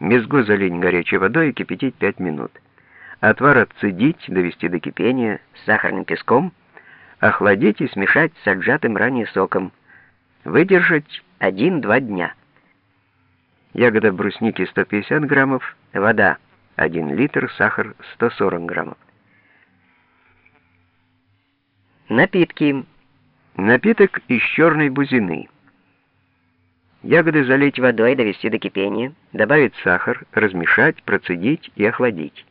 Мезгу залить горячей водой и кипятить 5 минут. Отвар отцедить, довести до кипения сахарным песком, охладить и смешать с отжатым ранее соком. Выдержать 1-2 дня. Ягода брусники 150 граммов, вода 1 литр, сахар 140 граммов. Напитки. Напиток из черной бузины. Ягоды залить водой, довести до кипения, добавить сахар, размешать, процедить и охладить.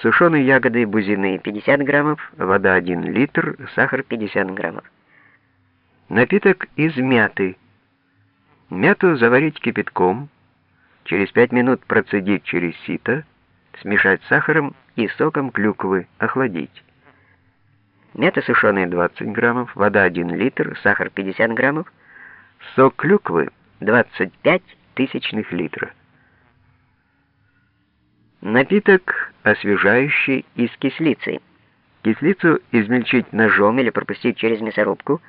Сушеные ягоды бузины 50 граммов, вода 1 литр, сахар 50 граммов. Напиток из мяты. Мяту заварить кипятком, через 5 минут процедить через сито, смешать с сахаром и соком клюквы, охладить. Мята сушеная 20 граммов, вода 1 литр, сахар 50 граммов, Сок клюквы 25 тысячных литра. Напиток освежающий из кислицы. Кислицу измельчить ножом или пропустить через мясорубку,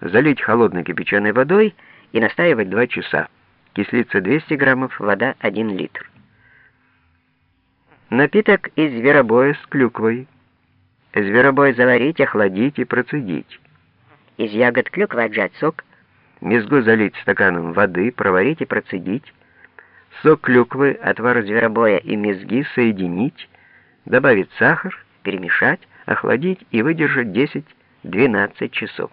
залить холодной кипяченой водой и настаивать 2 часа. Кислица 200 граммов, вода 1 литр. Напиток из зверобоя с клюквой. Зверобой заварить, охладить и процедить. Из ягод клюквы отжать сок – Мезгу залить стаканом воды, проварить и процедить. Сок клюквы, отвар зверобоя и мезги соединить, добавить сахар, перемешать, охладить и выдержать 10-12 часов.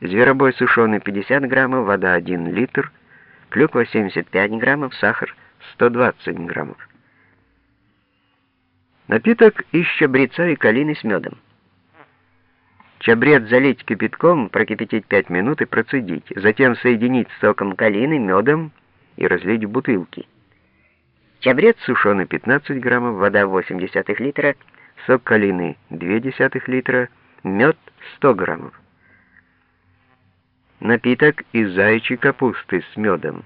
Зверобой сушеный 50 граммов, вода 1 литр, клюква 75 граммов, сахар 120 граммов. Напиток из щабреца и калины с медом. Чабрец залить кипятком, прокипятить 5 минут и процедить. Затем соединить с соком калины, медом и разлить в бутылки. Чабрец сушеный 15 граммов, вода 80 литра, сок калины 0,2 литра, мед 100 граммов. Напиток из заячьей капусты с медом.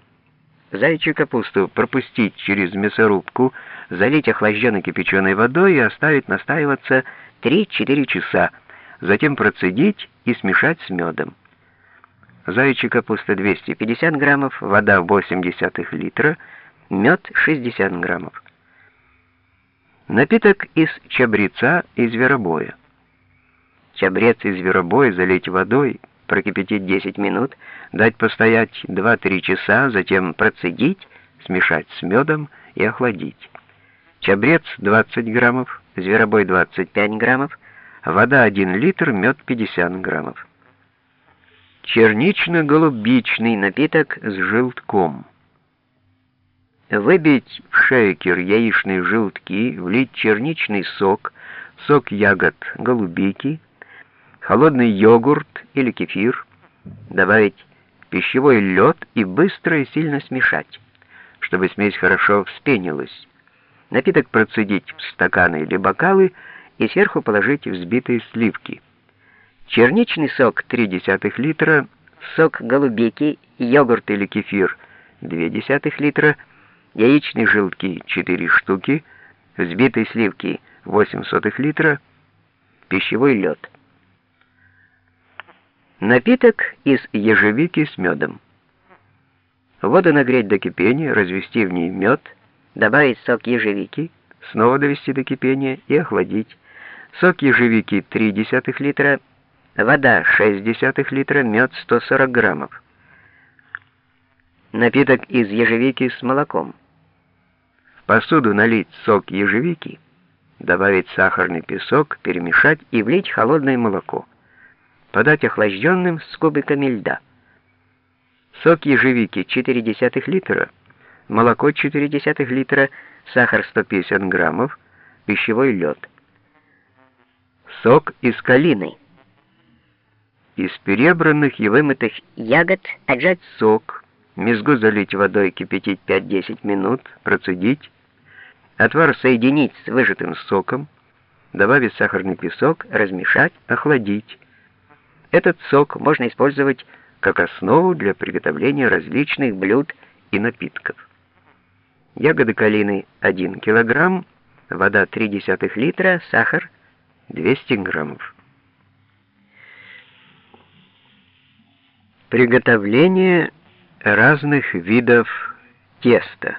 Заячью капусту пропустить через мясорубку, залить охлажденной кипяченой водой и оставить настаиваться 3-4 часа, затем процедить и смешать с медом. Заячья капуста 250 граммов, вода 0,8 литра, мед 60 граммов. Напиток из чабреца и зверобоя. Чабрец и зверобой залить водой, прокипятить 10 минут, дать постоять 2-3 часа, затем процедить, смешать с медом и охладить. Чабрец 20 граммов, зверобой 25 граммов, вода 1 литр, мед 50 граммов. Чернично-голубичный напиток с желтком. Выбить в шейкер яичные желтки, влить черничный сок, сок ягод голубики, холодный йогурт или кефир, добавить пищевой лед и быстро и сильно смешать, чтобы смесь хорошо вспенилась. Напиток процедить в стаканы или бокалы и сверху положить взбитые сливки. Черничный сок 0,3 литра, сок голубики, йогурт или кефир 0,2 литра, яичные желтки 4 штуки, взбитые сливки 0,08 литра, пищевой лед. Напиток из ежевики с медом. Воду нагреть до кипения, развести в ней мед, добавить сок ежевики, снова довести до кипения и охладить. Сок ежевики 0,3 литра, вода 0,6 литра, мед 140 граммов. Напиток из ежевики с молоком. В посуду налить сок ежевики, добавить сахарный песок, перемешать и влить холодное молоко. Подать охлажденным с кубиками льда. Сок ежевики 0,4 литра, молоко 0,4 литра, сахар 150 граммов, пищевой лед. Сок из калины. Из перебранных и вымытых ягод отжать сок, мезгу залить водой, кипятить 5-10 минут, процедить, отвар соединить с выжатым соком, добавить сахарный песок, размешать, охладить. Этот сок можно использовать как основу для приготовления различных блюд и напитков. Ягоды калины 1 кг, вода 0,3 литра, сахар 200 граммов. Приготовление разных видов тесто.